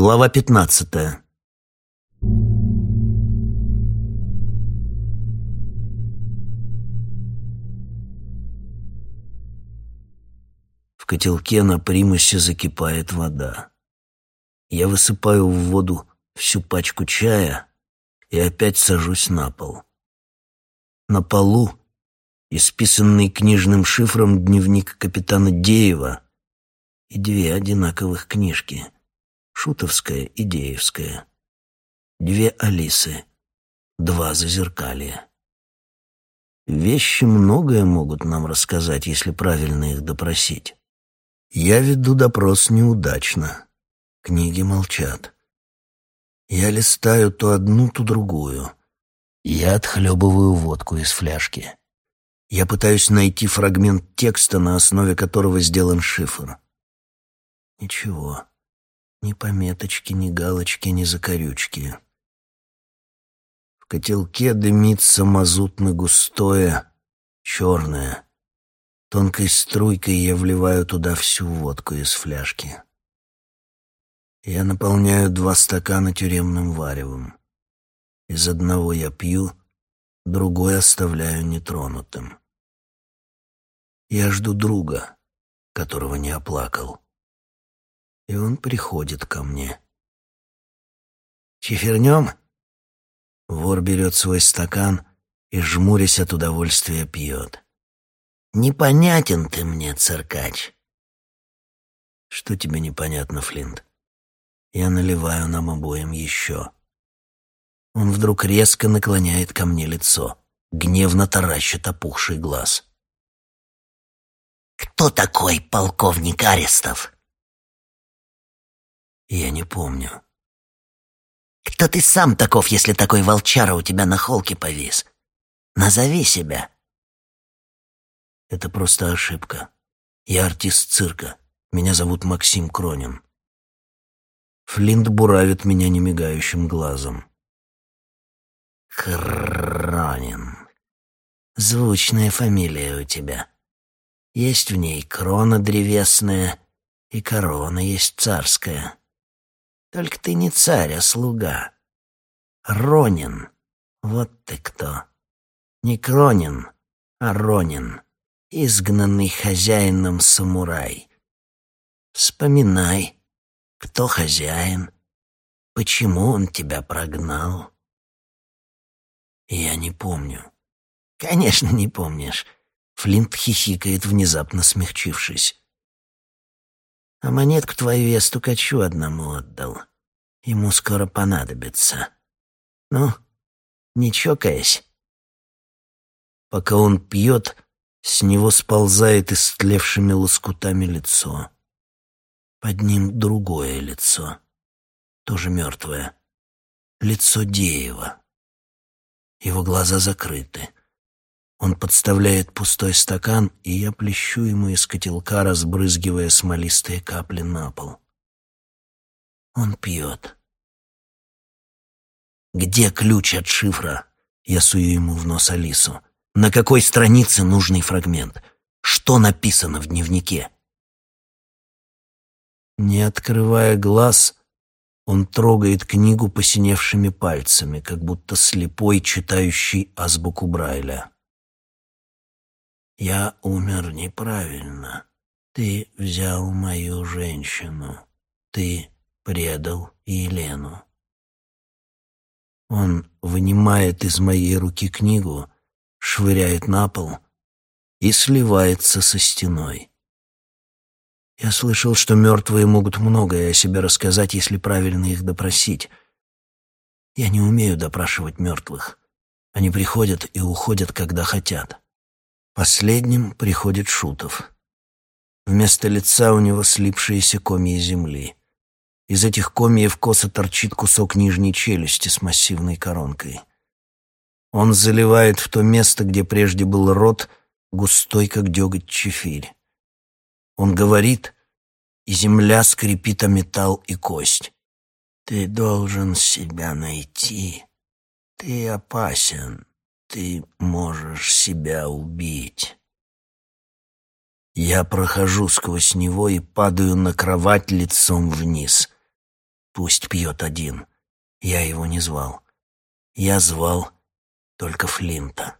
Глава пятнадцатая. В котелке на примусе закипает вода. Я высыпаю в воду всю пачку чая и опять сажусь на пол. На полу исписанный книжным шифром дневник капитана Деева и две одинаковых книжки — Шутовская и Деевская. Две Алисы, два зазеркалья. Вещи многое могут нам рассказать, если правильно их допросить. Я веду допрос неудачно. Книги молчат. Я листаю то одну, то другую. Я отхлебываю водку из фляжки. Я пытаюсь найти фрагмент текста, на основе которого сделан шифр. Ничего. Ни пометочки, ни галочки, ни закорючки. В котелке дымится мазутно-густое, черное. Тонкой струйкой я вливаю туда всю водку из фляжки. Я наполняю два стакана тюремным варевом. Из одного я пью, другой оставляю нетронутым. Я жду друга, которого не оплакал и он приходит ко мне. «Чифернем?» Вор берет свой стакан и, жмурясь от удовольствия, пьет. «Непонятен ты мне, циркач!» «Что тебе непонятно, Флинт?» Я наливаю нам обоим еще. Он вдруг резко наклоняет ко мне лицо, гневно таращит опухший глаз. «Кто такой полковник Арестов?» Я не помню. Кто ты сам таков, если такой волчара у тебя на холке повис? Назови себя. Это просто ошибка. Я артист цирка. Меня зовут Максим Кронин. Флинт буравит меня немигающим глазом. Кронин. Звучная фамилия у тебя. Есть в ней крона древесная, и корона есть царская. Только ты не царь, а слуга. Ронин. Вот ты кто. Не Кронин, а Ронин. Изгнанный хозяином самурай. Вспоминай, кто хозяин, почему он тебя прогнал. Я не помню. Конечно, не помнишь. Флинт хихикает, внезапно смягчившись. А монетку твою я стукачу одному отдал. Ему скоро понадобится. Ну, не чокаясь. Пока он пьет, с него сползает истлевшими лоскутами лицо. Под ним другое лицо, тоже мертвое. Лицо Деева. Его глаза закрыты. Он подставляет пустой стакан, и я плещу ему из котелка, разбрызгивая смолистые капли на пол. Он пьет. «Где ключ от шифра?» Я сую ему в нос Алису. «На какой странице нужный фрагмент? Что написано в дневнике?» Не открывая глаз, он трогает книгу посиневшими пальцами, как будто слепой, читающий азбуку Брайля. Я умер неправильно. Ты взял мою женщину. Ты предал Елену. Он вынимает из моей руки книгу, швыряет на пол и сливается со стеной. Я слышал, что мертвые могут многое о себе рассказать, если правильно их допросить. Я не умею допрашивать мертвых. Они приходят и уходят, когда хотят. Последним приходит Шутов. Вместо лица у него слипшиеся комья земли. Из этих комьев косо торчит кусок нижней челюсти с массивной коронкой. Он заливает в то место, где прежде был рот, густой, как деготь чефирь. Он говорит, и земля скрипит о металл и кость. «Ты должен себя найти. Ты опасен. Ты можешь себя убить. Я прохожу сквозь него и падаю на кровать лицом вниз. Пусть пьет один. Я его не звал. Я звал только Флинта.